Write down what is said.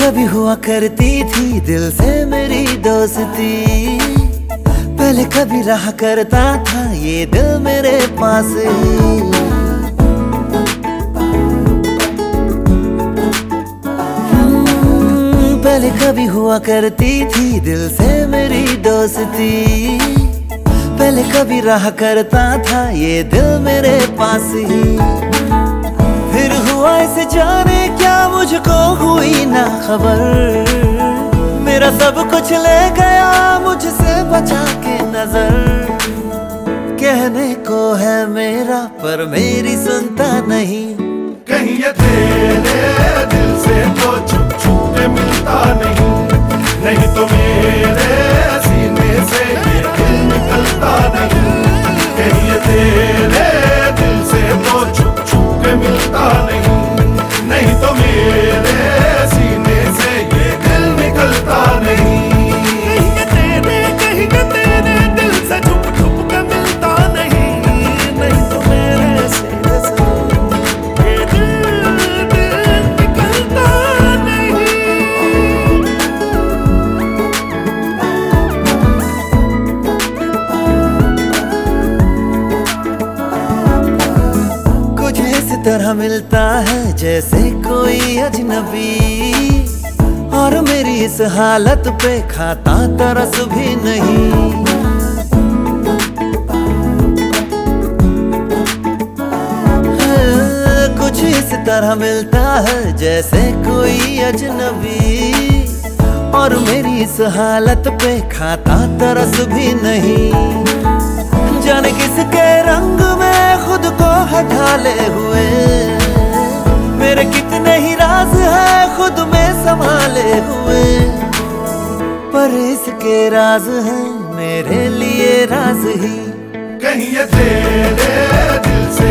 करती थी दिल से मेरी दोस्ती। पहले कभी रहा करता था ये दिल मेरे पास ही। हम्म, पहले कभी हुआ करती थी दिल से मेरी दोस्ती। पहले कभी रहा करता था ये दिल मेरे पास ही। फिर हुआ इसे जाने क्या मुझको हुई ना खबर। मेरा सब कुछ ले गया, मुझसे बचा के नज़र। कहने को है मेरा, पर मेरी सुनता नहीं। कहीं ये तेरे दिल से तो तरह मिलता है जैसे कोई अजनबी। और मेरी इस हालत पे खाता तरस भी नहीं। कुछ इस तरह मिलता है जैसे कोई अजनबी। और मेरी इस हालत पे खाता तरस भी नहीं। जाने किसके रंग खुद को हटा ले हुए। मेरे कितने ही राज है खुद में संभाले हुए। पर इसके राज हैं मेरे लिए राज ही। कहीं ये तेरे दिल से